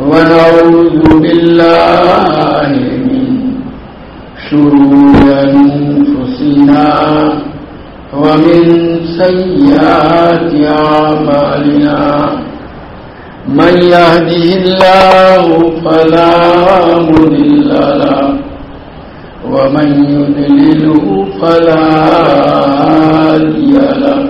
ونعوذ بالله من شرور أنفسنا ومن سيئات أعمالنا. من يهده الله فلا مضل له ومن يضلله فلا هادي له.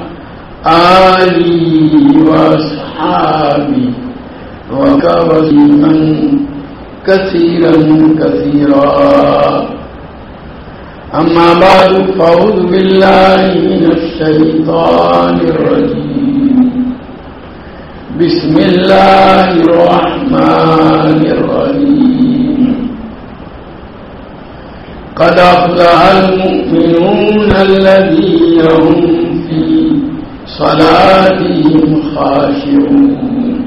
آله وأصحابه وكرما كثيرا كثيرا. أما بعد فأعوذ بالله من الشيطان الرجيم. بسم الله الرحمن الرحيم. قد أفلح المؤمنون الذين هم في صلاتهم خاشعون.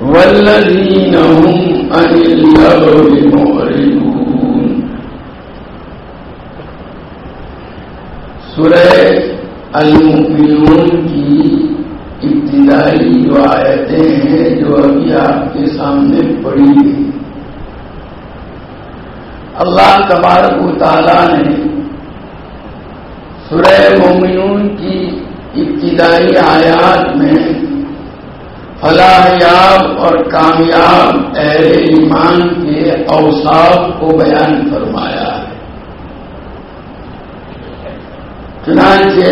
والذين هم عن اللغو معرضون. سورہ المؤمنون کی ابتدائی جو آیتیں ہیں جو ابھی آپ کے سامنے پڑھی گئی اللہ تبارک و تعالی نے سورہ مومنون کی ابتدائی آیات میں فلاح یاب اور کامیاب اہل ایمان کے اوصاف کو بیان فرمایا ہے۔ چنانچہ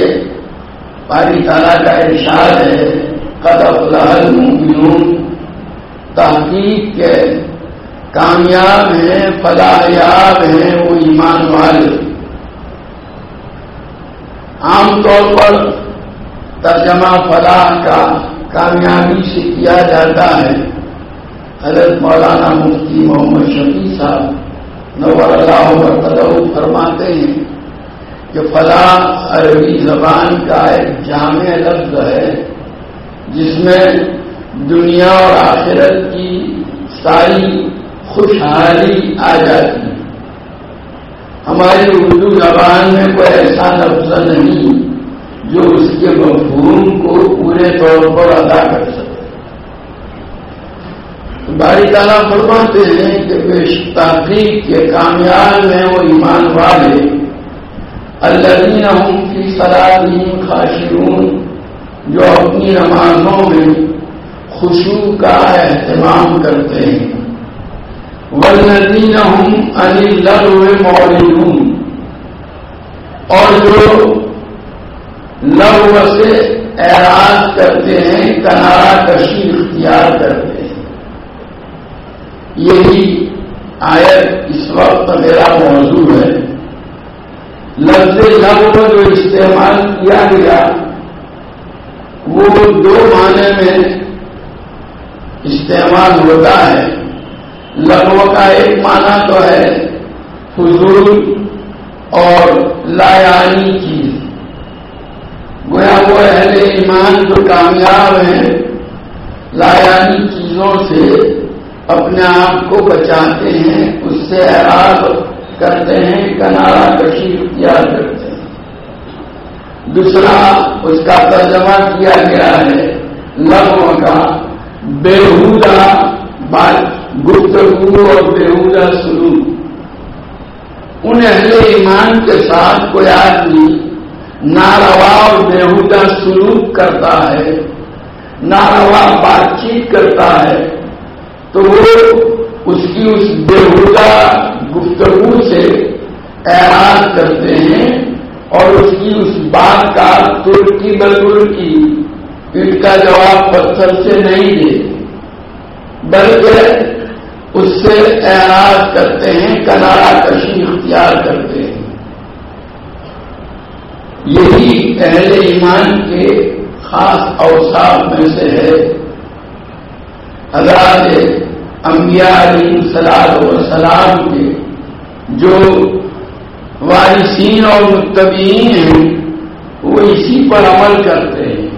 پاری تعالیٰ کا ارشاد ہے قدف لہل المؤمنون، تحقیق کے کامیاب ہیں، فلاحیاب ہیں وہ ایمان والے۔ عام طور پر ترجمہ فلاح کا کامیابی سے کیا جاتا ہے؟ حضرت مولانا مفتی محمد شفیع صاحب نور اللہ برتدو فرماتے ہیں کہ فلاح عربی زبان کا ایک جامع لفظ ہے، جس میں دنیا اور آخرت کی ساری خوشحالی آ جاتی ہماری اردو زبان میں کوئی ایسا لفظ نہیں۔ جو اس کے مفہوم کو پورے طور پر ادا کر سکے باری تعالیٰ فرماتے ہیں کہ بے تحقیق کے کامیاب ہیں وہ ایمان والے۔ الذین ہم کی صلاحیم خاشرون جو اپنی نمازوں میں خوشبو کا اہتمام کرتے ہیں۔ والذین ہم عن اللغو اور جو لغو سے اعراض کرتے ہیں کنارا کشی اختیار کرتے ہیں۔ یہی آیت اس وقت میرا موضوع ہے۔ لفظ لغو جو استعمال کیا گیا، وہ دو معنی میں استعمال ہوتا ہے۔ لغو کا ایک معنی تو ہے، فضول اور لایانی چیز گویا وہ اہل ایمان جو کامیاب ہیں لایانی چیزوں سے اپنے آپ کو بچاتے ہیں، اس سے اعراض کرتے ہیں کنارا کشی اختیار کرتے ہیں۔ دوسرا، اس کا ترجمہ کیا گیا ہے لغو کا بےحودہ گفتگو اور بےحودہ سلوک۔ ان اہل ایمان کے ساتھ کوئی آدمی ناروا اور سلوک کرتا ہے ناروا بات چیت کرتا ہے، تو وہ اس کی اس بےحودہ گفتگو سے اعراض کرتے ہیں اور اس کی اس بات کا ترکی کی ان کا جواب پتھر سے نہیں دے۔ بلکہ اس سے اعراض کرتے ہیں کنارا کشی اختیار کرتے ہیں۔ یہی اہل ایمان کے خاص اوساف میں سے ہے۔ حضرات انبیاء علیہ سلاد و سلام کے جو وارثین اور متبین ہیں، وہ اسی پر عمل کرتے ہیں۔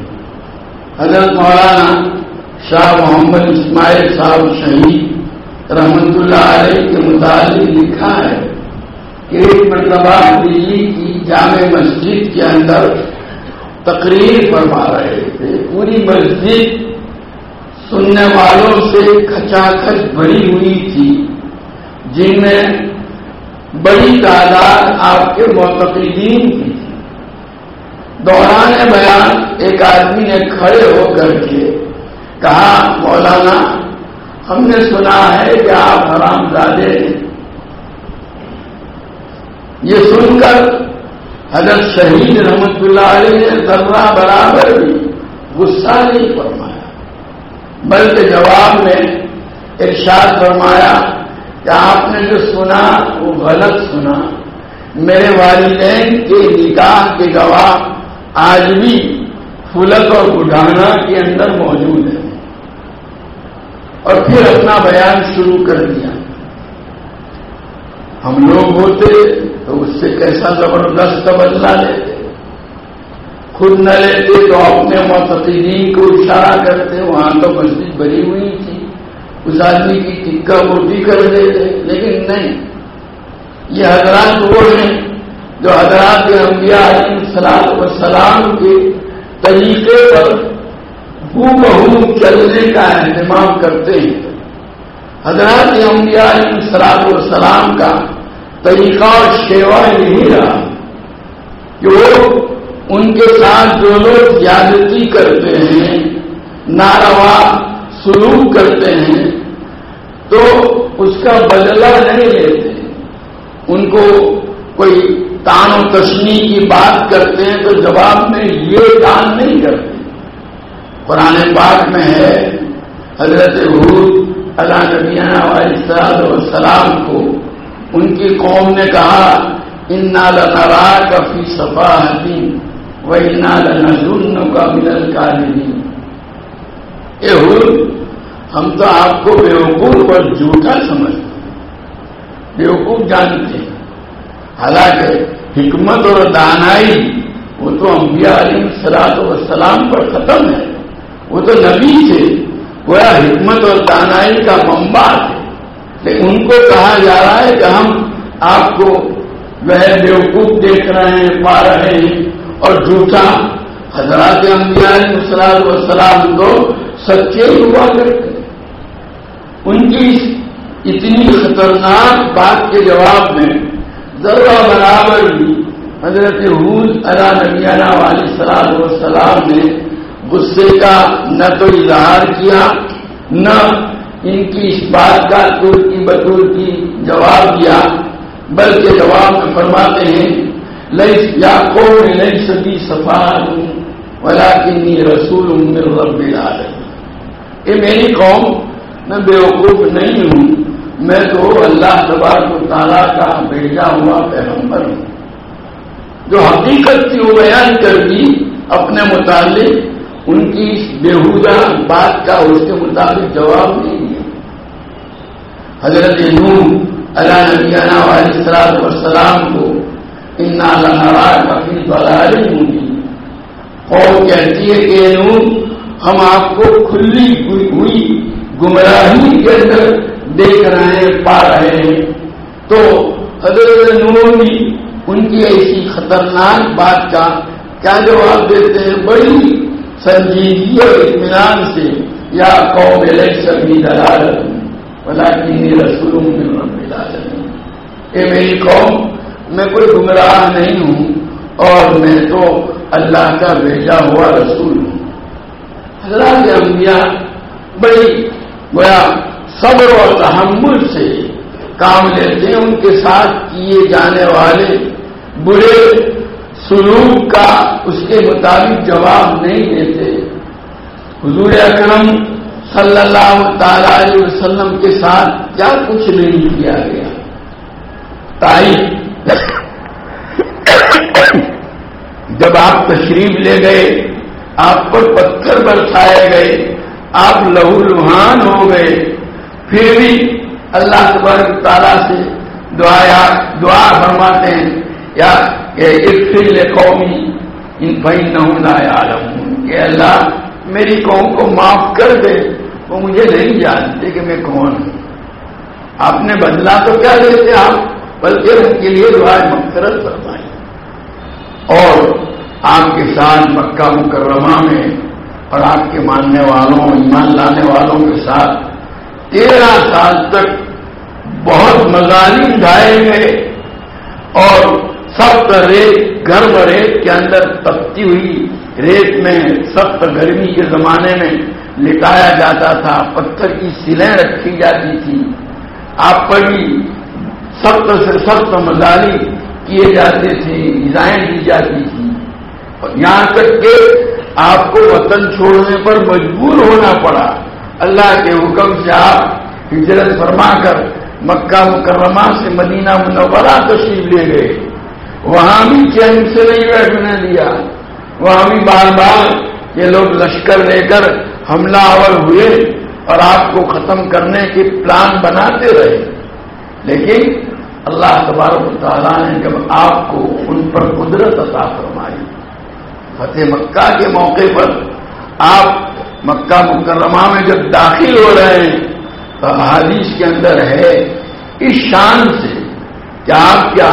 حضرت مولانا شاہ محمد اسماعیل صاحب شہید رحمت اللہ علیہ کے متعلق لکھا ہے کہ ایک مرتبہ دلی کی جامع مسجد کے اندر تقریر فرما رہے تھے۔ پوری مسجد سننے والوں سے کھچا کھچ بھری ہوئی تھی، جن میں بڑی تعداد آپ کے معتقدین کی تھی۔ دوران بیان ایک آدمی نے کھڑے ہو کر کے کہا، مولانا، ہم نے سنا ہے کہ آپ حرام زادے یہ سن کر حضرت شہید رحمت اللہ علیہ نے ذرہ برابر بھی غصہ نہیں فرمایا، بلکہ جواب میں ارشاد فرمایا کہ آپ نے جو سنا، وہ غلط سنا۔ میرے والدین کے نکاح کے گواہ آج بھی فلک اور بڈھانا کے اندر موجود ہے اور پھر اپنا بیان شروع کر دیا۔ ہم لوگ ہوتے تو اس سے کیسا زبردست بدلا لیتے خود نہ لیتے تو اپنے معتقدین کو اشارہ کرتے، وہاں تو مسجد بری ہوئی تھی۔ اس آدمی کی ٹکا موٹی کر دیتے لیکن نہیں۔ یہ حضرات وہ ہیں جو حضرات انبیاء علیہ السلام و سلام کے طریقے پر بو بہو چلنے کا اہتمام کرتے ہیں۔ حضرات انبیاء علیہ السلام و سلام کا طریقہ اور سیوا یہی رہا۔ کہ وہ ان کے ساتھ جو لوگ زیادتی کرتے ہیں، ناروا سلوک کرتے ہیں، تو اس کا بدلہ نہیں لیتے۔ ان کو کوئی تان و تشنی کی بات کرتے ہیں تو جواب میں یہ کام نہیں کرتے۔ قرآن پاک میں ہے، حضرت حود اللہ نبیانہ علیہ السلام کو ان کی قوم نے کہا ان لنرا کا فی صفا حدیم و انا لنظن کا ملل کا ہم تو آپ کو بیوقوف اور جھوٹا سمجھتے بیوقوف جانتے ہیں۔ حالانکہ حکمت اور دانائی وہ تو انبیاء علیہ سلاد وسلام پر ختم ہے۔ وہ تو نبی تھے۔ وہ حکمت اور دانائی کا ممبا تھے۔ ان کو کہا جا رہا ہے کہ ہم آپ کو وہ بیوقوف دیکھ رہے ہیں، پا رہے ہیں۔ اور جھوٹا حضرات انبیاء علیہ سلاد وسلام تو سچے ہوا کرتے ان کی اتنی خطرناک بات کے جواب میں ذرا برابر بھی حضرت حود علا نبیانہ علیہ السلام وسلام نے غصے کا نہ تو اظہار کیا، نہ ان کی اس بات کا تور کی بطور کی جواب دیا، بلکہ جواب میں فرماتے ہیں لئی یا کو نئی سبھی سفا ہوں ولا رسول ہوں رب العالمین یہ میری قوم، میں بیوقوف نہیں ہوں، میں تو اللہ تبارک و تعالیٰ کا بھیجا ہوا پیغمبر ہوں۔ جو حقیقت تھی وہ بیان کر دی اپنے متعلق ان کی بےحودہ بات کا اس کے مطابق جواب نہیں۔ دیا حضرت نور اللہ نبیانہ علیہ السلام والسلام کو انا لنراک فی قوم کہتی ہے کہ نور ہم آپ کو کھلی ہوئی گمراہی کے اندر دیکھ رہے ہیں، پا رہے ہیں۔ تو حضرت نور بھی ان کی ایسی خطرناک بات کا کیا جواب دیتے ہیں؟ بڑی سنجیدگی اور اطمینان سے، یا قوم سبھی دلال بلا کی رسول اے میری قوم، میں کوئی گمراہ نہیں ہوں اور میں تو اللہ کا بھیجا ہوا رسول ہوں۔ حضرات انبیاء بڑی گویا صبر اور تحمل سے کام لیتے ہیں۔ ان کے ساتھ کیے جانے والے برے سلوک کا اس کے مطابق جواب نہیں دیتے۔ حضور اکرم صلی اللہ تعالی علیہ وسلم کے ساتھ کیا کچھ نہیں کیا گیا؟ تائی جب آپ تشریف لے گئے، آپ پر پتھر برسائے گئے، آپ لہو لوہان ہو گئے، پھر بھی اللہ تبارک تعالیٰ سے دعا دعا فرماتے ہیں، یا فل قومی ان بھائی نہ عالم کہ اللہ، میری قوم کو معاف کر دے۔ وہ مجھے نہیں جانتے کہ میں کون ہوں۔ آپ نے بدلا تو کیا دیتے آپ؟ بلکہ ان کے لیے دعا مقصرت فرمائی۔ اور آپ کے ساتھ مکہ مکرمہ میں اور آپ کے ماننے والوں، ایمان لانے والوں کے ساتھ تیرہ سال تک بہت مزاحی ڈھائے گئے اور سخت ریت، گرم ریت کے اندر تپتی ہوئی۔ ریت میں سخت گرمی کے زمانے میں لٹایا جاتا تھا، پتھر کی سلیں رکھی جاتی تھی۔ آپ پر بھی سخت سے سخت مزاحی کیے جاتے تھے، ڈیزائن دی جاتی تھی۔ اور یہاں تک کہ آپ کو وطن چھوڑنے پر مجبور ہونا پڑا۔ اللہ کے حکم سے آپ ہجرت فرما کر مکہ مکرمہ سے مدینہ منورہ تشریف لے گئے۔ وہاں بھی چین سے نہیں بیٹھنے دیا۔ وہاں بھی بار بار یہ لوگ لشکر لے کر حملہ آور ہوئے اور آپ کو ختم کرنے کے پلان بناتے رہے۔ لیکن اللہ تبارک تعالیٰ نے جب آپ کو ان پر قدرت عطا فرمائی، فتح مکہ کے موقع پر آپ مکہ مکرمہ میں جب داخل ہو رہے ہیں، تو حادیث کے اندر ہے اس شان سے کہ آپ کیا،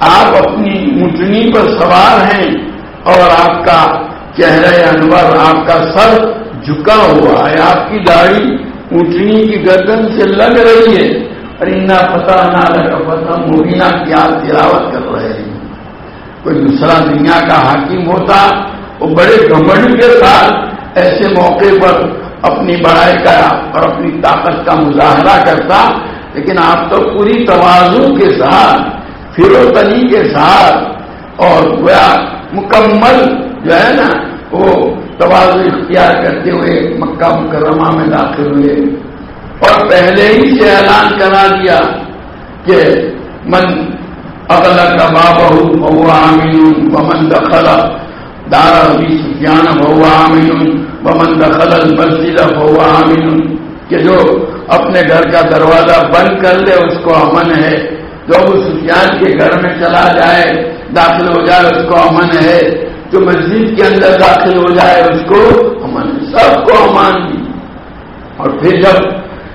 آپ اپنی اونٹنی پر سوار ہیں اور آپ کا چہرہ انور، آپ کا سر جھکا ہوا ہے۔ آپ کی داڑھی اونٹنی کی گردن سے لگ رہی ہے۔ اور انا پتہ نہ لگا پتہ مبینہ کی آپ تلاوت کر رہے ہیں۔ کوئی دوسرا دنیا کا حاکم ہوتا، وہ بڑے گھمنڈ کے ساتھ ایسے موقع پر اپنی بڑائی کا اور اپنی طاقت کا مظاہرہ کرتا۔ لیکن آپ تو پوری توازو کے ساتھ پھر و تنی کے ساتھ اور گویا مکمل جو ہے نا، وہ توازو اختیار کرتے ہوئے مکہ مکرمہ میں داخل ہوئے۔ اور پہلے ہی سے اعلان کرا دیا کہ من اگلا کا بابا ہوں عامین ومن دخل دارا ابھی سفیان بہو عامین ومن دخل المسجد فهو آمن کہ جو اپنے گھر کا دروازہ بند کر لے، اس کو امن ہے۔ جو ابو سفیان کے گھر میں چلا جائے، داخل ہو جائے، اس کو امن ہے۔ جو مسجد کے اندر داخل ہو جائے اس کو امن سب کو امان دی۔ اور پھر جب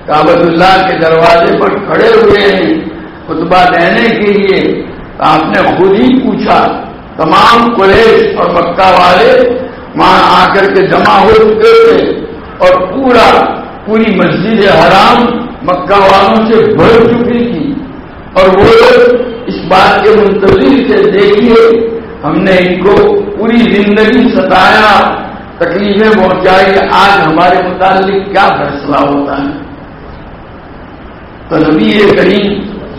کابت اللہ کے دروازے پر کھڑے ہوئے ہیں خطبہ دینے کے لیے آپ نے خود ہی پوچھا، تمام قریش اور مکہ والے وہاں آ کر کے جمع ہو چکے تھے اور پورا، پوری مسجد حرام مکہ والوں سے بھر چکی تھی۔ اور وہ اس بات کے منتظر سے دیکھیے ہم نے ان کو پوری زندگی ستایا، تکلیفیں پہنچائی، آج ہمارے متعلق کیا فیصلہ ہوتا ہے؟ تو نبی کریم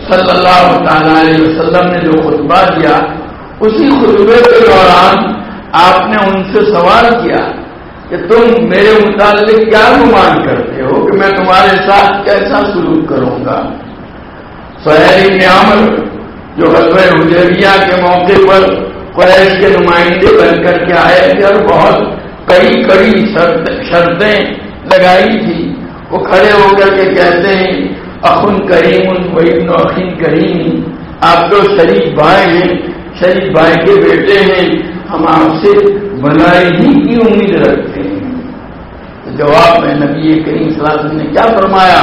صلی اللہ تعالی علیہ وسلم نے جو خطبہ دیا، اسی خطبے کے دوران آپ نے ان سے سوال کیا کہ تم میرے متعلق کیا گمان کرتے ہو کہ میں تمہارے ساتھ کیسا سلوک کروں گا؟ سہیلی عمل جو حضب حجیبیہ کے موقع پر قریش کے نمائندے بن کر کے آئے تھے اور بہت کئی کڑی شرطیں لگائی تھی۔ وہ کھڑے ہو کر کے کہتے ہیں، اخن کریم ان اخین کریم، آپ تو شریف بھائی ہیں، شریف بھائی کے بیٹے ہیں، ہم آپ سے بنائی ہی کی امید رکھتے ہیں؟ جواب میں نبی کریم صلی اللہ علیہ وسلم نے کیا فرمایا؟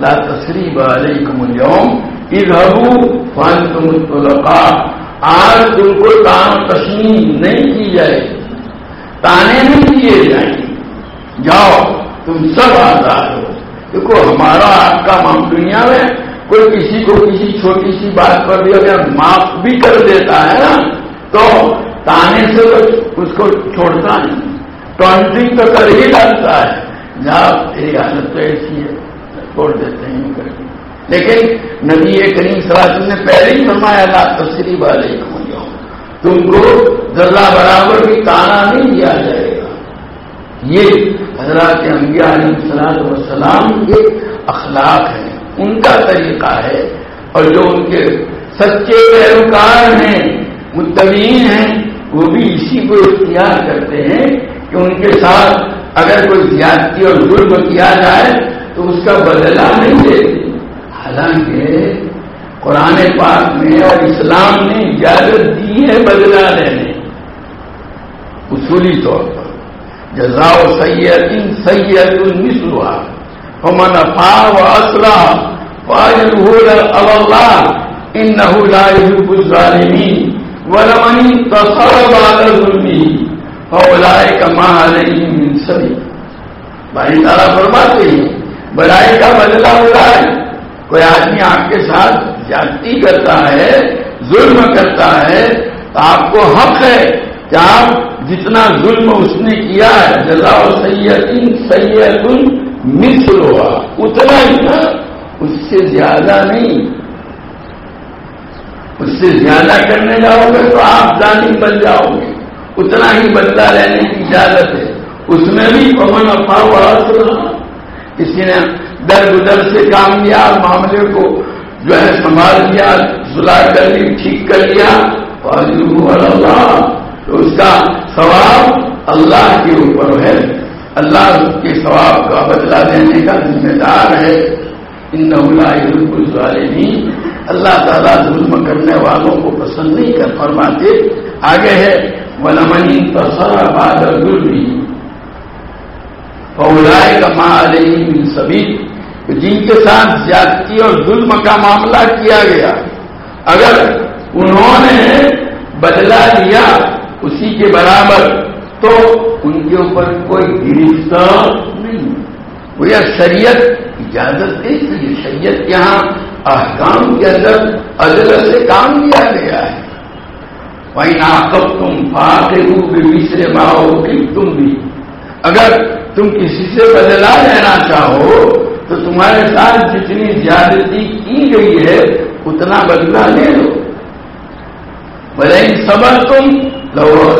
لا تصریب علیکم اليوم، اذهبوا فانتم الطلقاء. آج تم کو تان تسلیم نہیں کی جائے تانے نہیں کیے جائیں جاؤ، تم سب آزاد ہو۔ دیکھو، ہمارا آپ کا معام دنیا میں کوئی کسی کو کسی چھوٹی سی بات پر بھی اگر معاف بھی کر دیتا ہے نا، تو تانے سے تو اس کو چھوڑتا نہیں۔ ٹونٹنگ تو کر ہی ڈالتا ہے۔ جہاں تیری حالت تو ایسی ہے، چھوڑ دیتے ہیں، کر کے لیکن نبی کریم سراج نے پہلے ہی فرمایا تھا تفصیلی والے تم کو ذرا برابر بھی تانا نہیں دیا جائے گا۔ یہ حضرات انبیاء علیہ السلام وسلام کے اخلاق ہیں، ان کا طریقہ ہے۔ اور جو ان کے سچے پیروکار ہیں متبین ہیں، وہ بھی اسی کو اختیار کرتے ہیں کہ ان کے ساتھ اگر کوئی زیادتی اور ظلم کیا جائے تو اس کا بدلہ نہیں دیتے۔ حالانکہ قرآن پاک میں اور اسلام نے اجازت دی ہے بدلا لینے۔ اصولی طور پر۔ جزا و سید ان سید المسلوا امن افا و اسلح اللہ ان نہ ظالمی ورمنی تصر بال ظلمی۔ فولائے کا ماہ نہیں سبھی بھائی تعالیٰ فرماتے ہیں بڑائی کا بدلا ہوا ہے۔ کوئی آدمی آپ کے ساتھ جاتی کرتا ہے، ظلم کرتا ہے، تو آپ کو حق ہے کہ آپ جتنا ظلم اس نے کیا ہے جزا سید سید مصر ہوا۔ اتنا ہی نا اس سے زیادہ نہیں۔ اس سے زیادہ کرنے جاؤ گے تو آپ ظالم بن جاؤ گے۔ اتنا ہی بدلا لینے کی اجازت ہے۔ اس میں بھی پمن افواہ کسی نے در گزر سے کام لیا معاملے کو جو ہے سنبھال لیا سلا کر لی، ٹھیک کر لیا۔ اللہ تو اس کا ثواب اللہ کے اوپر ہے۔ اللہ کے ثواب کا بدلہ دینے کا ذمہ دار ہے۔ ان ظالمین اللہ تعالیٰ ظلم کرنے والوں کو پسند نہیں کر فرماتے۔ آگے ہے ولمنی تصرا بادل ظلم فولائے کا ماں سبھی جن کے ساتھ زیادتی اور ظلم کا معاملہ کیا گیا، اگر انہوں نے بدلا لیا اسی کے برابر، تو ان کے اوپر کوئی گرفتار نہیں۔ وہ یا شریعت اجازت دیتی شریعت کے یہاں احکام کے اندر ادل سے کام لیا گیا ہے۔ وہی ناقب تم فاقے مصر ماؤ تم بھی اگر تم کسی سے بدلا لینا چاہو تو تمہارے ساتھ جتنی زیادتی کی گئی ہے، اتنا بدلا لے لو۔ بھلے صبر تم لو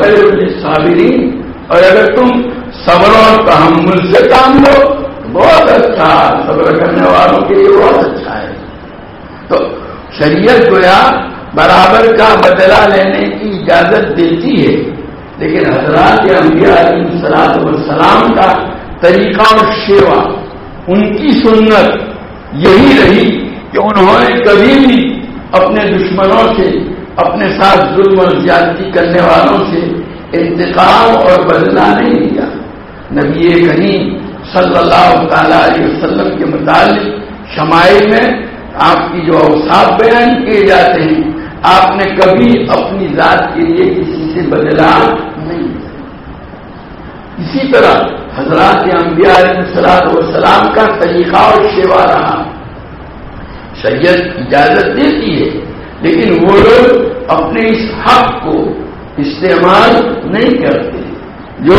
صابرین اور اگر تم صبر اور تحمل سے کام لو، بہت اچھا۔ صبر کرنے والوں کے لیے بہت اچھا ہے۔ تو شریعت گویا برابر کا بدلہ لینے کی اجازت دیتی ہے۔ لیکن حضرات انبیاء علیہ السلام والسلام کا طریقہ اور شیوا ان کی سنت یہی رہی کہ انہوں نے کبھی بھی اپنے دشمنوں سے، اپنے ساتھ ظلم اور زیادتی کرنے والوں سے انتقام اور بدلا نہیں لیا۔ نبی کریم صلی اللہ تعالی علیہ وسلم کے متعلق شمائل میں آپ کی جو اوساف بیان کیے جاتے ہیں، آپ نے کبھی اپنی ذات کے لیے کسی سے بدلا نہیں اسی طرح حضرات انبیاء علیہ السلام والسلام کا طریقہ اور شیوا رہا۔ شریعت اجازت دیتی ہے، لیکن وہ لوگ اپنے اس حق کو استعمال نہیں کرتے۔ جو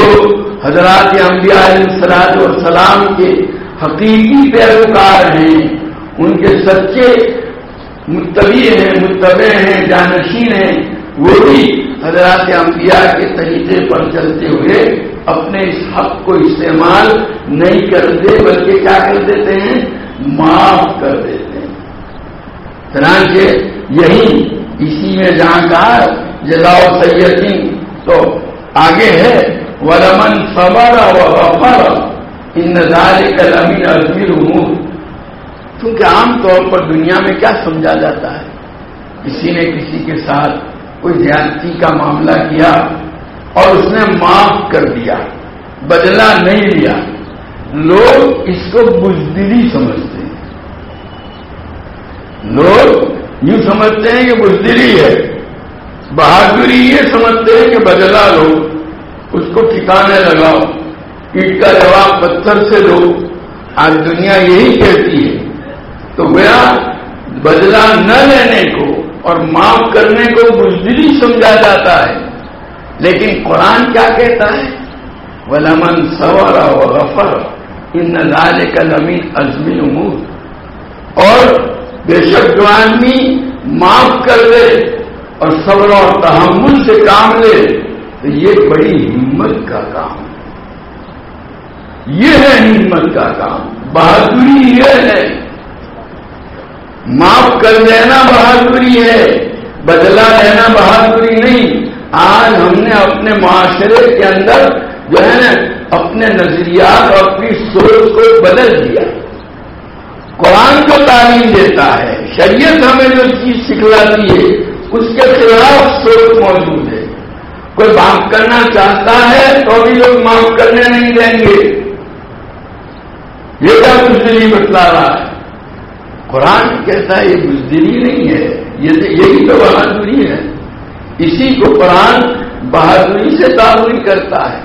حضرات انبیاء علیہ السلام والسلام کے حقیقی پیروکار ہیں، ان کے سچے متبی ہیں، متبع ہیں، جانشین ہیں، وہ بھی حضرات انبیاء کے طریقے پر چلتے ہوئے اپنے اس حق کو استعمال نہیں کرتے، بلکہ کیا کر دیتے ہیں؟ معاف کر دیتے ہیں۔ چنانچہ یہی اسی میں جہاں کہا، جزاؤ سید تو آگے ہے ورمن صبر و غفر ان نظارے کا امین ازمیر امور کیونکہ عام طور پر دنیا میں کیا سمجھا جاتا ہے؟ کسی نے کسی کے ساتھ کوئی زیادتی کا معاملہ کیا اور اس نے معاف کر دیا، بدلہ نہیں لیا۔ لوگ اس کو بزدلی سمجھتے ہیں۔ لوگ یوں سمجھتے ہیں کہ بزدلی ہے۔ بہادری یہ سمجھتے ہیں کہ بدلا لو، اس کو ٹھکانے لگاؤ۔ اینٹ کا جواب پتھر سے دو۔ آج دنیا یہی کہتی ہے۔ تو گیا بدلا نہ لینے کو اور معاف کرنے کو بزدلی سمجھا جاتا ہے۔ لیکن قرآن کیا کہتا ہے؟ ولمن سورا و غفر ان نظال کا زمین ازمی امور اور بے شک جو آدمی معاف کر دے اور صبر اور تحمل سے کام لے، تو یہ بڑی ہمت کا کام یہ ہے ہمت کا کام۔ بہادری یہ ہے۔ معاف کر دینا بہادری ہے، بدلا لینا بہادری نہیں۔ آج ہم نے اپنے معاشرے کے اندر جو ہے نا، اپنے نظریات اور اپنی سوچ کو بدل دیا۔ قرآن کو تعلیم دیتا ہے، شریعت ہمیں جو چیز سکھلاتی ہے، اس کے خلاف سوچ موجود ہے۔ کوئی معاف کرنا چاہتا ہے تو بھی لوگ معاف کرنے نہیں دیں گے۔ یہ کیا بزدلی بتلا رہا ہے؟ قرآن کہتا ہے یہ بزدلی نہیں ہے، یہ یہی تو بہادری ہے۔ اسی کو قرآن بہادری سے تعلیم کرتا ہے۔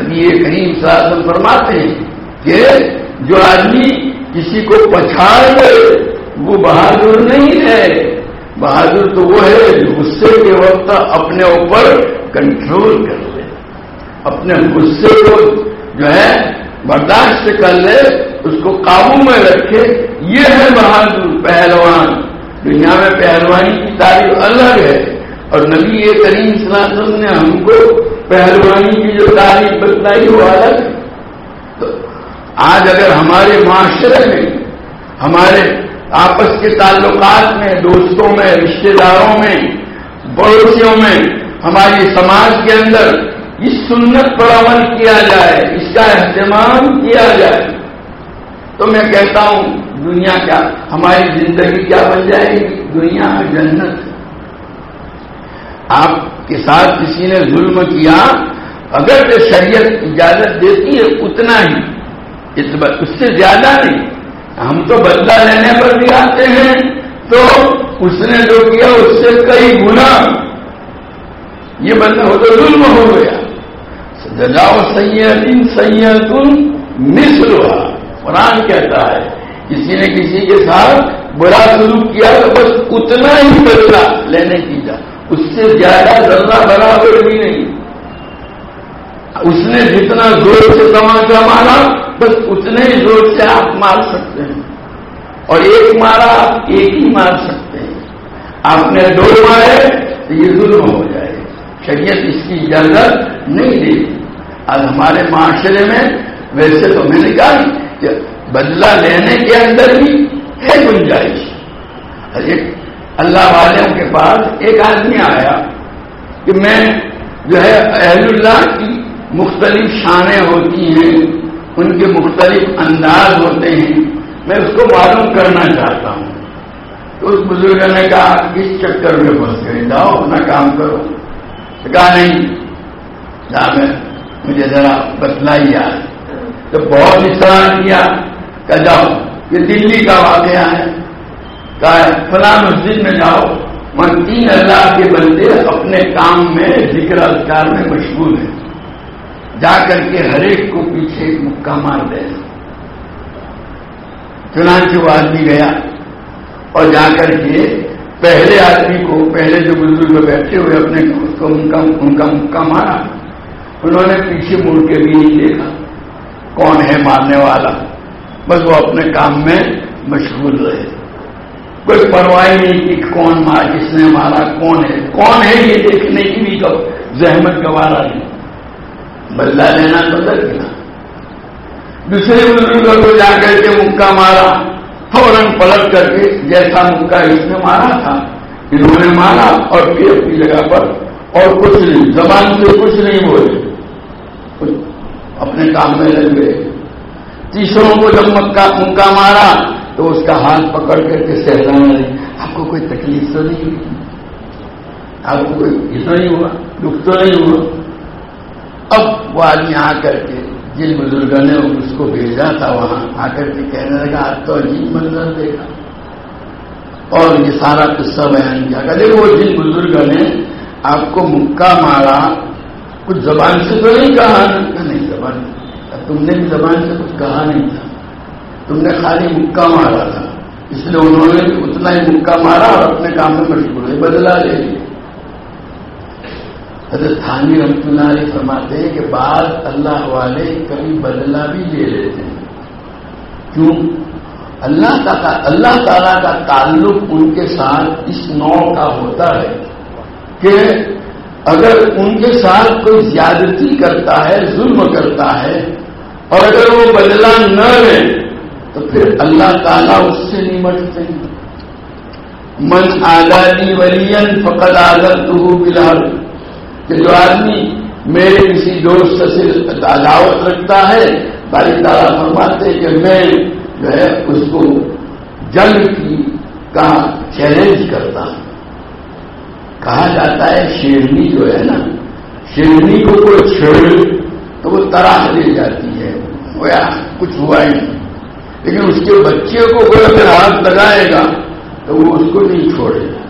نبی کریم صلی اللہ علیہ وسلم فرماتے ہیں کہ جو آدمی کسی کو پچھاڑ دے وہ بہادر نہیں ہے۔ بہادر تو وہ ہے جو غصے کے وقت اپنے اوپر کنٹرول کر لے۔ اپنے غصے کو جو ہے برداشت کر لے، اس کو قابو میں رکھے۔ یہ ہے بہادر، پہلوان۔ دنیا میں پہلوانی کی تعریف الگ ہے۔ اور نبی یہ کریم صلی اللہ علیہ وسلم نے ہم کو پہلوانی کی جو تعریف بتلائی وہ الگ تو آج اگر ہمارے معاشرے میں، ہمارے آپس کے تعلقات میں، دوستوں میں رشتے داروں میں، پڑوسیوں میں، ہماری سماج کے اندر اس سنت پر عمل کیا جائے، اس کا اہتمام کیا جائے، تو میں کہتا ہوں دنیا کیا، ہماری زندگی کیا بن جائے گی؟ دنیا جنت۔ آپ کے ساتھ کسی نے ظلم کیا، اگر جو شریعت اجازت دیتی ہے، اتنا ہی۔ اس سے زیادہ نہیں۔ ہم تو بدلہ لینے پر بھی آتے ہیں۔ تو اس نے جو کیا، اس سے کئی گنا۔ یہ بندہ ہو تو ظلم ہو گیا۔ جاؤ سید سید مصر ہوا قرآن کہتا ہے، کسی نے کسی کے ساتھ برا سلوک کیا تو بس اتنا ہی بدلا لینے کی جا۔ اس سے زیادہ ذرہ برابر بھی نہیں۔ اس نے جتنا زور سے تماچا مارا بس اتنے ہی زور سے آپ مار سکتے ہیں۔ اور ایک مارا آپ ایک ہی مار سکتے ہیں۔ آپ نے دو مارے تو یہ ظلم ہو جائے۔ شریعت اس کی اجازت نہیں دے آج ہمارے معاشرے میں ویسے تو میں نے کہا کہ بدلہ لینے کے اندر بھی ہے گنجائش۔ اللہ والوں کے پاس ایک آدمی آیا کہ میں جو ہے اہل اللہ کی مختلف شانیں ہوتی ہیں، ان کے مختلف انداز ہوتے ہیں، میں اس کو معلوم کرنا چاہتا ہوں۔ تو اس بزرگ نے کہا کس چکر میں پھنس گئے، جاؤ، اپنا کام کرو۔ کہا، نہیں جا میں، مجھے ذرا بتلائیے تو بہت اسرار کیا کہ جاؤ، یہ دلی کا واقعہ ہے۔ کہا فلاں مسجد میں جاؤ۔ من تین اللہ کے بندے اپنے کام میں، ذکر اذکار میں مشغول ہیں۔ جا کر کے ہر ایک کو پیچھے ایک مکہ مار دے۔ چنانچہ وہ آدمی گیا اور جا کر کے پہلے آدمی کو، پہلے جو بزرگ بیٹھے ہوئے اپنے ان کا مکہ مارا۔ انہوں نے پیچھے مڑ کے بھی نہیں دیکھا۔ کون ہے مارنے والا؟ بس وہ اپنے کام میں مشغول رہے۔ کوئی پرواہ نہیں کہ کون مار کس نے مارا، کون ہے؟ کون ہے یہ دیکھنے کی بھی زحمت گوارا نہیں بدلا لینا تو گیا۔ دوسرے بزرگوں کو جا کر کے مکہ مارا، فوراً پلٹ کر کے جیسا مکہ اس نے مارا تھا، انہوں نے مارا اور پھر اپنی جگہ پر اور کچھ نہیں، زبان سے کچھ نہیں بولے۔ اپنے کام میں لگ گئے۔ تیسروں کو جب مکہ منکا مارا تو اس کا ہاتھ پکڑ کر کے سہلانے لگے آپ کو کوئی تکلیف تو نہیں ہوئی؟ آپ کو کوئی یہ تو نہیں ہوا؟ دکھ تو نہیں ہوا؟ اب وہ آدمی آ کر کے جن بزرگوں نے اس کو بھیجا تھا وہاں، آ کر کے کہنے لگا، آج تو عجیب منظر دیکھا۔ اور یہ سارا قصہ بیان کیا۔ کہ وہ جن بزرگوں نے آپ کو مکہ مارا، کچھ زبان سے تو نہیں کہا؟ نہیں زبان تم نے بھی زبان سے کچھ کہا نہیں تھا۔ تم نے خالی مکہ مارا تھا۔ اس لیے انہوں نے بھی اتنا ہی مکہ مارا اور اپنے کام میں مشغول ہے بدلا لے لیا۔ حضرت تھانی رحمت اللہ علیہ فرماتے ہیں کہ بعض اللہ والے کبھی بدلا بھی لے لیتے ہیں۔ کیوں؟ اللہ کا اللہ تعالیٰ کا تعلق ان کے ساتھ اس نو کا ہوتا ہے کہ اگر ان کے ساتھ کوئی زیادتی کرتا ہے، ظلم کرتا ہے اور اگر وہ بدلا نہ لے تو پھر اللہ تعالیٰ اس سے نمٹتے ہیں۔ من آزادی ولین فقط آزاد تو بلال کہ جو آدمی میرے کسی دوست سے عداوت رکھتا ہے، باری تعالیٰ فرماتے کہ میں جو ہے اس کو جنگ کی کا چیلنج کرتا ہوں۔ کہا جاتا ہے شیرنی جو ہے نا، شیرنی کو کوئی چھیڑ تو وہ تراش دے جاتی ہے۔ کچھ ہوا ہی نہیں۔ لیکن اس کے بچے کو کوئی اگر ہاتھ لگائے گا تو وہ اس کو نہیں چھوڑے گا۔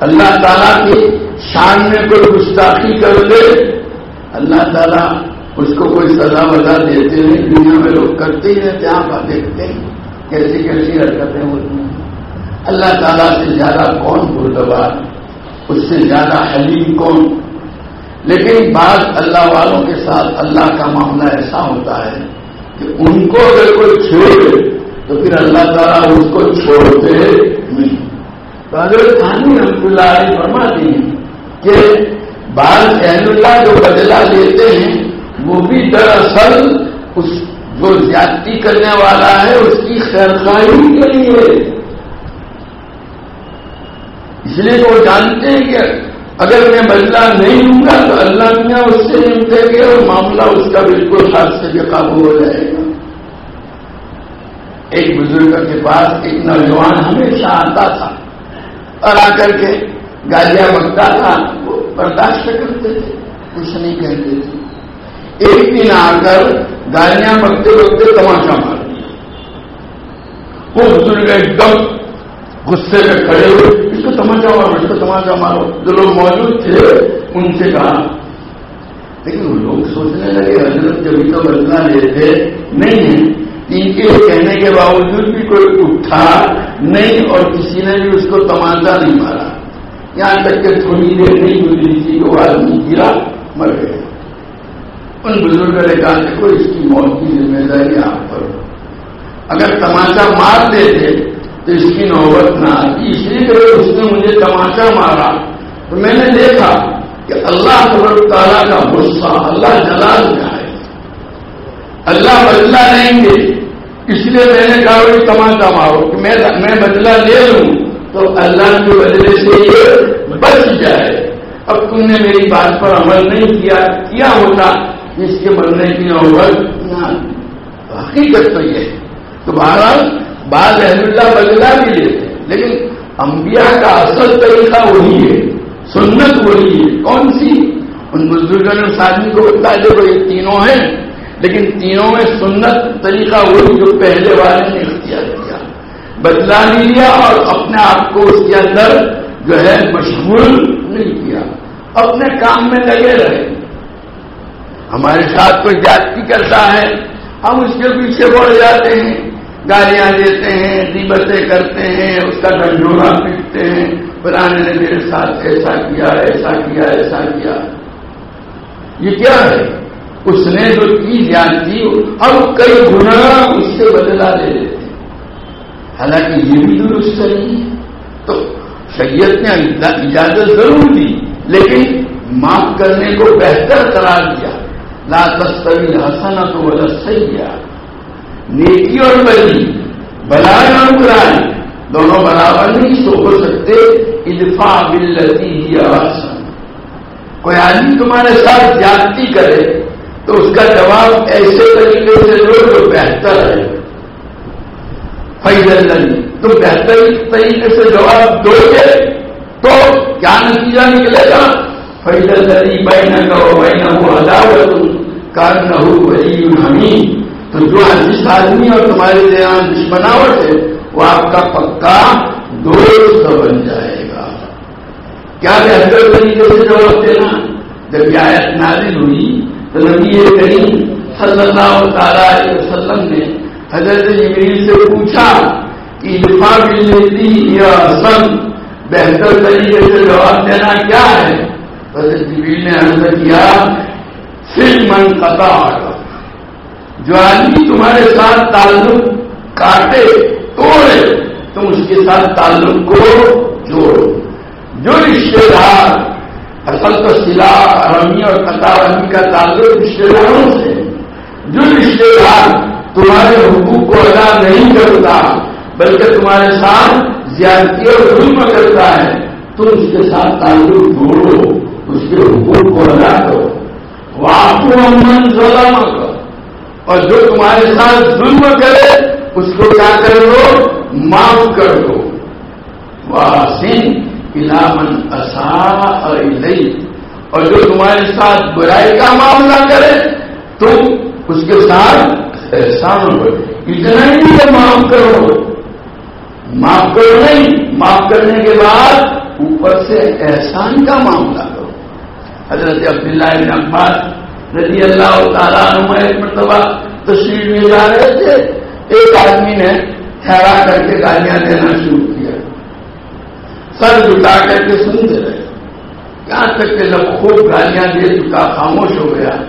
اللہ تعالیٰ کی شان میں کوئی گستاخی کر لے، اللہ تعالیٰ اس کو کوئی سزا وزا دیتے نہیں دنیا میں لوگ کرتے ہی رہتے آپ دیکھتے ہیں کیسی کیسی حرکتیں ہوتی ہیں۔ اللہ تعالیٰ سے زیادہ کون بردبار؟ اس سے زیادہ حلیم کون؟ لیکن بعض اللہ والوں کے ساتھ اللہ کا معاملہ ایسا ہوتا ہے ان کو اگر کوئی چھوڑے تو پھر اللہ تعالیٰ اس کو چھوڑتے نہیں۔ تو اگر کہانی رحمت اللہ علیہ فرماتی ہیں کہ بال اہل اللہ جو بدلا لیتے ہیں، وہ بھی دراصل اس جو زیادتی کرنے والا ہے، اس کی خیر خواہی کے لیے۔ اس لیے وہ جانتے ہیں کہ اگر میں بدلا نہیں لوں گا تو اللہ میاں اس سے نمٹے گے اور معاملہ اس کا بالکل ہاتھ سے بے قابو ہو جائے گا۔ ایک بزرگ کے پاس ایک نوجوان ہمیشہ آتا تھا اور آ کر کے گالیاں بگتا تھا۔ وہ برداشت کرتے تھے، کچھ نہیں کہتے تھے۔ ایک دن آ کر گالیاں بگتے بگتے تماشا مار دیا۔ وہ بزرگ ایک دم غصے میں کھڑے ہوئے، اس کو تماچا مارو، اس کو تماچا مارو۔ جو لوگ موجود تھے، ان سے کہا۔ لیکن وہ لوگ سوچنے لگے، حضرت جبھی تو بدلا لیتے نہیں ہے۔ ان کے کہنے کے باوجود بھی کوئی اٹھا نہیں اور کسی نے بھی اس کو تماشا نہیں مارا۔ یہاں تک کہ تھوڑی دیر نہیں گزری تھی کہ وہ آدمی گرا مر گئے۔ ان بزرگ نے کہا، دیکھو، اس کی موت کی ذمہ داری آپ پر۔ اگر تماشا مار دیتے اس کی نوبت نہ آتی اس لیے کہ اس نے مجھے تماشا مارا۔ تو میں نے دیکھا کہ اللہ تبر تعالیٰ کا غصہ اللہ جلال میں آئے اللہ بدلا لیں گے۔ اس لیے میں نے کہا وہ تماشا مارو۔ کہ میں بدلا لے لوں۔ تو اللہ کے بدلے سے یہ بچ جائے۔ اب تم نے میری بات پر عمل نہیں کیا۔ کیا ہوتا؟ اس کے بننے کی نوبت نہ۔ حقیقت تو یہ ہے۔ تو بہرحال بعض اہل اللہ بدلا بھی لیتے لیکن انبیاء کا اصل طریقہ وہی ہے، سنت وہی ہے۔ کون سی؟ ان بزرگوں نے اس آدمی کو بتا دیکھو یہ تینوں ہیں۔ لیکن تینوں میں سنت طریقہ وہی جو پہلے والے نے اختیار کیا۔ بدلا نہیں لیا اور اپنے آپ کو اس کے اندر جو ہے مشغول نہیں کیا۔ اپنے کام میں لگے رہے۔ ہمارے ساتھ کوئی جاتی کرتا ہے، ہم اس کے پیچھے بڑھ جاتے ہیں۔ گالیاں دیتے ہیں دیبتیں کرتے ہیں، اس کا ڈنڈورا پیٹتے ہیں۔ فلانے نے میرے ساتھ ایسا کیا ایسا کیا ایسا کیا۔ یہ کیا ہے؟ اس نے جو کی جانتی اب کئی گنا اس سے بدلا لے لیتے حالانکہ یہ بھی درست نہیں ہے۔ تو شریعت نے اجازت ضرور دی، لیکن معاف کرنے کو بہتر قرار دیا۔ لا تستوی حسنا تو وہ صحیح نیکی اور بلی بلائے اور برائے دونوں برابر نہیں سو ہو سکتے ادفا بلتی ہی آسن۔ کوئی آدمی تمہارے ساتھ جاتی کرے، تو اس کا جواب ایسے طریقے سے دو جو بہتر ہے فیض اللہ تم بہتر طریقے سے جواب دو گے، تو کیا نتیجہ نکلے گا؟ فیض اللہ بہن کا بہن وہ عداوت کار نہ ہو وہی حمید تو جو جس آدمی اور تمہارے درمیان دشمناوٹ ہے، وہ آپ کا پکا دوست بن جائے گا۔ کیا بہتر طریقے سے جواب دینا جب یہ آیت نازل ہوئی، تو نبی کریم صلی اللہ تعالی علیہ وسلم نے حضرت جبریل سے پوچھا کہ دفاع ملتی یا حسن؟ بہتر طریقے سے جواب دینا کیا ہے؟ حضرت جبریل نے عرض کیا، صرف من قطع جو آدمی تمہارے ساتھ تعلق کاٹے، توڑے، تم اس کے ساتھ تعلق کو جوڑو۔ جو رشتے دار اصل تو سلا رمی اور قطع رمی کا تعلق رشتے داروں سے، جو رشتے دار تمہارے حقوق کو ادا نہیں کرتا، بلکہ تمہارے ساتھ زیادتی اور ظلم کرتا ہے، تم اس کے ساتھ تعلق جوڑو، اس کے حقوق کو ادا کرو۔ وہ آپ کو امن ظلم کرو اور جو تمہارے ساتھ ظلم کرے، اس کو کیا کر دو معاف کر دو۔ علامن اصا اور اور جو تمہارے ساتھ برائی کا معاملہ کرے، تم اس کے ساتھ احسان ہو۔ اتنا ہی معاف کرو۔ معاف کرو نہیں، معاف کرنے کے بعد اوپر سے احسان کا معاملہ کرو۔ حضرت عبداللہ بن عباس رضی اللہ تعالیٰ نما ایک مرتبہ تشریف میں جا رہے تھے، ایک آدمی نے ٹھہرا کر کے گالیاں دینا شروع کیا۔ سر جٹا کر کے سنتے رہے۔ یہاں تک کہ جب خوب گالیاں دے چکا، خاموش ہو گیا۔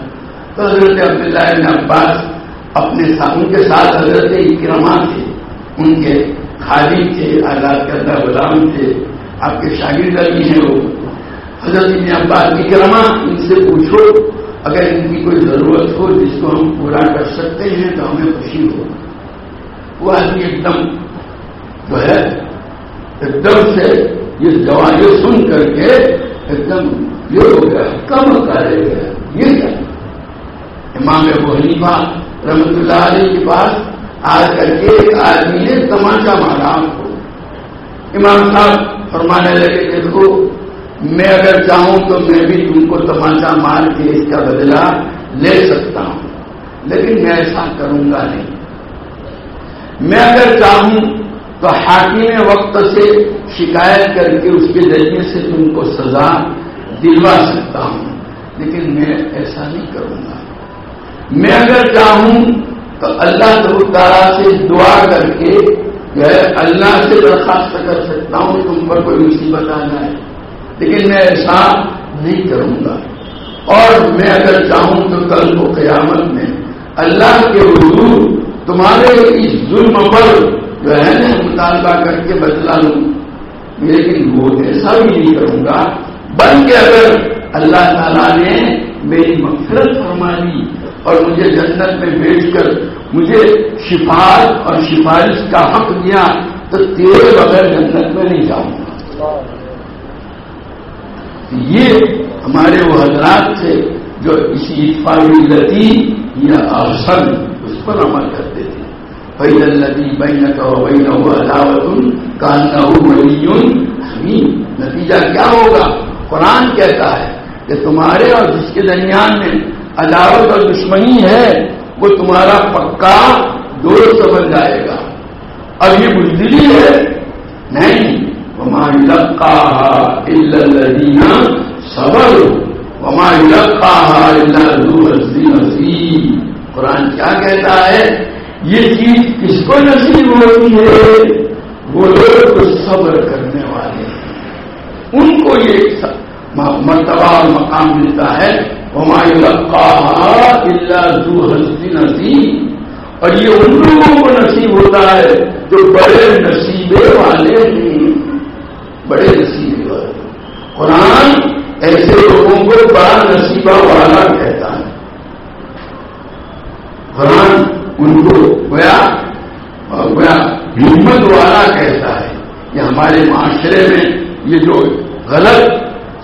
تو حضرت عبداللہ بن عباس اپنے ان کے ساتھ حضرت اکرما تھے۔ ان کے خالی تھے، آزاد کردہ غلام تھے۔ آپ کے شاگرد بھی ہیں وہ۔ حضرت ابن عباس اکرما ان سے پوچھو اگر ان کی کوئی ضرورت ہو جس کو ہم پورا کر سکتے ہیں تو ہمیں خوشی ہو وہ آدمی ایک دم جو ہے، ایک دم سے یہ دوائیں سن کر کے ایک دم یہ ہو گیا، کم کرے گیا۔ یہ کیا؟ امام ابو حنیفہ رحمت اللہ علیہ کے پاس آ کر کے ایک آدمی نے تماشا مارا۔ آپ کو امام صاحب فرمانے لگے دیکھو میں اگر چاہوں تو میں بھی تم کو تماشا مار کے اس کا بدلہ لے سکتا ہوں۔ لیکن میں ایسا کروں گا نہیں۔ میں اگر چاہوں تو حاکم وقت سے شکایت کر کے اس کے ذریعے سے تم کو سزا دلوا سکتا ہوں۔ لیکن میں ایسا نہیں کروں گا۔ میں اگر چاہوں تو اللہ تعالیٰ سے دعا کر کے اللہ سے درخواست کر سکتا ہوں، تم پر کوئی مصیبت آ جائے۔ لیکن میں ایسا نہیں کروں گا۔ اور میں اگر چاہوں تو کل کو قیامت میں اللہ کے حضور تمہارے اس ظلم پر جو ہے نا مطالبہ کر کے بدلا لوں۔ لیکن وہ ایسا بھی نہیں کروں گا۔ بلکہ اگر اللہ تعالیٰ نے میری مغفرت فرما لی اور مجھے جنت میں بیچ کر مجھے سفارش اور سفارش کا حق دیا، تو تیرے بغیر جنت میں نہیں جاؤں گا۔ یہ ہمارے وہ حضرات تھے جو اسی اتفاقی لتی یا افسر اس پر عمل کرتے تھے۔ بین الدی بین بین عداوت کاننا ولی نتیجہ کیا ہوگا؟ قرآن کہتا ہے کہ تمہارے اور جس کے درمیان میں عداوت اور دشمنی ہے، وہ تمہارا پکا دوست بن جائے گا۔ اب یہ بزدلی ہے؟ نہیں۔ وما يلقاها إلا الذين صبروا وما يلقاها إلا ذو قرآن کیا کہتا ہے؟ یہ چیز کس کو نصیب ہوتی ہے؟ وہ لوگ صبر کرنے والے ان کو یہ مرتبہ اور مقام ملتا ہے۔ ہماری لقا اللہ ذو نصیب اور یہ ان لوگوں کو نصیب ہوتا ہے جو بڑے نصیبے والے ہیں۔ بڑے نصیب قرآن ایسے لوگوں کو بڑا نصیبہ والا کہتا ہے۔ قرآن ان کو گویا گویا ہمت والا کہتا ہے کہ ہمارے معاشرے میں یہ جو غلط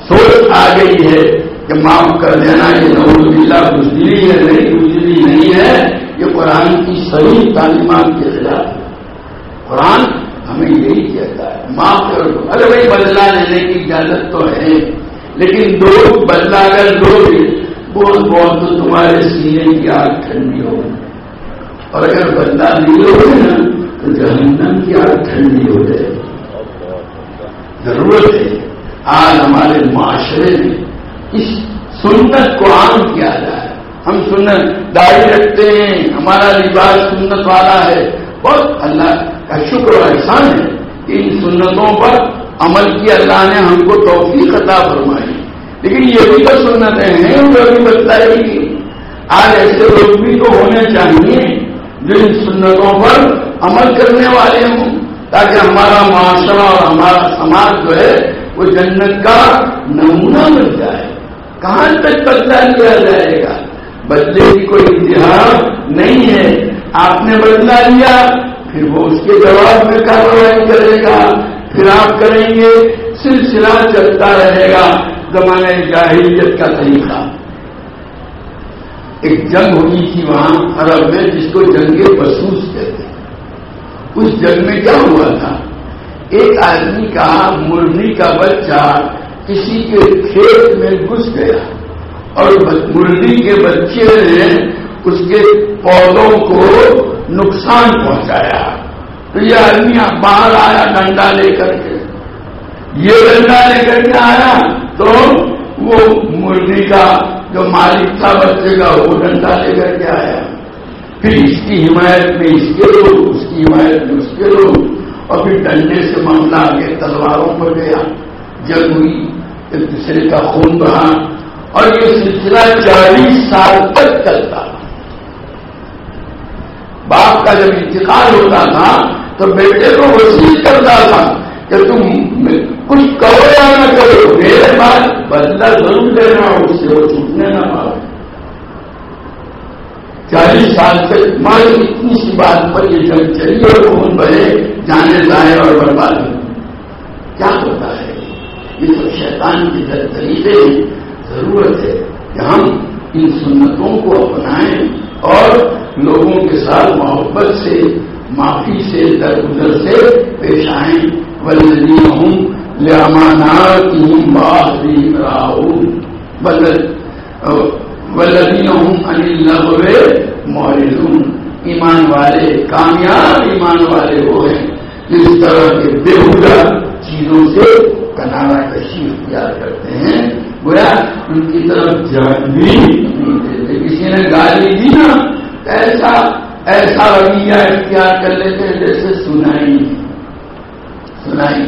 سوچ آ گئی ہے کہ معاف کر دینا، یہ نوز بلا بزدلی ہے، نہیں بزدلی نہیں ہے، یہ قرآن کی صحیح تعلیمات کے خلاف قرآن ہمیں یہی کہتا ہے، معاف کر دو۔ ارے بھائی بدلا لینے کی اجازت تو ہے، لیکن دو بدلا اگر دو بہت بہت تو تمہارے سینے کی آگ ٹھنڈی ہو اور اگر بدلا نہیں ہوگی نا، تو جہنم کی آگ ٹھنڈی ہو جائے ضرورت ہے۔ آج ہمارے معاشرے میں اس سنت کو عام کیا جائے۔ ہم سنت داڑھی رکھتے ہیں، ہمارا لباس سنت والا ہے۔ بہت اللہ کا شکر و احسان ہے کہ ان سنتوں پر عمل کی اللہ نے ہم کو توفیق عطا فرمائی۔ لیکن یہ بھی تو سنتیں ہیں جو بھی بتائی گی آج ایسے لوگ بھی تو ہونے چاہیے جو ان سنتوں پر عمل کرنے والے ہوں، تاکہ ہمارا معاشرہ اور ہمارا سماج جو ہے، وہ جنت کا نمونہ بن جائے۔ کہاں تک بدلا لیا جائے گا؟ بدلے کی کوئی انتہا نہیں ہے۔ آپ نے بدلا لیا پھر وہ اس کے جواب میں کاروائی کرے گا، پھر آپ کریں گے، سلسلہ چلتا رہے گا زمانے جاہلیت کا طریقہ۔ ایک جنگ ہوئی تھی وہاں عرب میں، جس کو جنگ بسوس کہتے ہیں۔ اس جنگ میں کیا ہوا تھا؟ ایک آدمی کا مرغی کا بچہ کسی کے کھیت میں گھس گیا اور مرغی کے بچے نے اس کے پودوں کو نقصان پہنچایا۔ تو یہ آدمی باہر آیا ڈنڈا لے کر کے۔ یہ ڈنڈا لے کر کے آیا تو وہ مرغی کا جو مالک تھا بچے کا، وہ ڈنڈا لے کر کے آیا۔ پھر اس کی حمایت میں اس کے لوگ، اس کی حمایت میں اس کے لوگ۔ اور پھر ڈنڈے سے معاملہ آگے تلواروں پر گیا۔ جنگ ہوئی ایک دوسرے کا خون بہا۔ اور یہ سلسلہ چالیس سال تک چلتا۔ کا جب انتقال ہوتا تھا، تو بیٹے کو وسیع کرتا تھا کہ تم کچھ کرو یا نہ کرو میرے بعد بدلہ ضرور دینا اس سے وہ چھوٹنے نہ پاؤ۔ چالیس سال سے مر جی، اتنی سی بات پر یہ جنگ چلی اور خون بھرے جانے جائے اور برباد کیا ہوتا ہے؟ یہ تو شیطان کی طریقے ضرورت ہے کہ ہم ان سنتوں کو اپنائیں اور لوگوں کے ساتھ محبت سے، معافی سے، درگزر سے پیش آئیں۔ ولدی ہوں لامانات راہوں بدل ولدین انلغے مورزون ایمان والے، کامیاب ایمان والے وہ ہیں جس طرح کے بےحدہ چیزوں سے کنارا کشی اختیار کرتے ہیں۔ گویا ان کی طرف جان بھی نہیں دیتے۔ کسی نے گالی دی نا ایسا ایسا رویہ اختیار کر لیتے ہیں جیسے سنائی۔ سنائی۔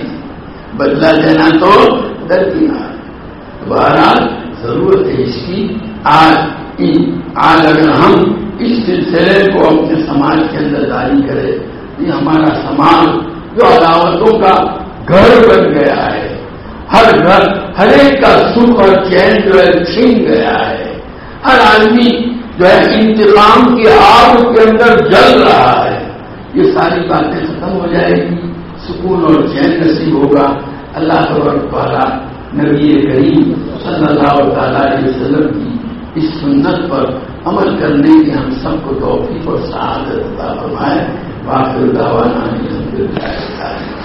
بدلا دینا تو درکنار بہرحال ضرورت ہے اس کی۔ آج آج اگر ہم اس سلسلے کو اپنے سماج کے اندر جاری کرے یہ ہمارا سماج جو عداوتوں کا گھر بن گیا ہے، ہر گھر ہر ایک کا سکھ اور چین جو ہے چھین گیا ہے۔ ہر آدمی جو ہے انتظام کی آگ کے اندر جل رہا ہے، یہ ساری باتیں ختم ہو جائے گی، سکون اور چین نصیب ہوگا۔ اللہ تبارک والا نبی کریم صلی اللہ تعالی علیہ وسلم کی اس سنت پر عمل کرنے کی ہم سب کو توفیق اور سعادت عطا فرمائے۔ باقی دعوانا الحمد للہ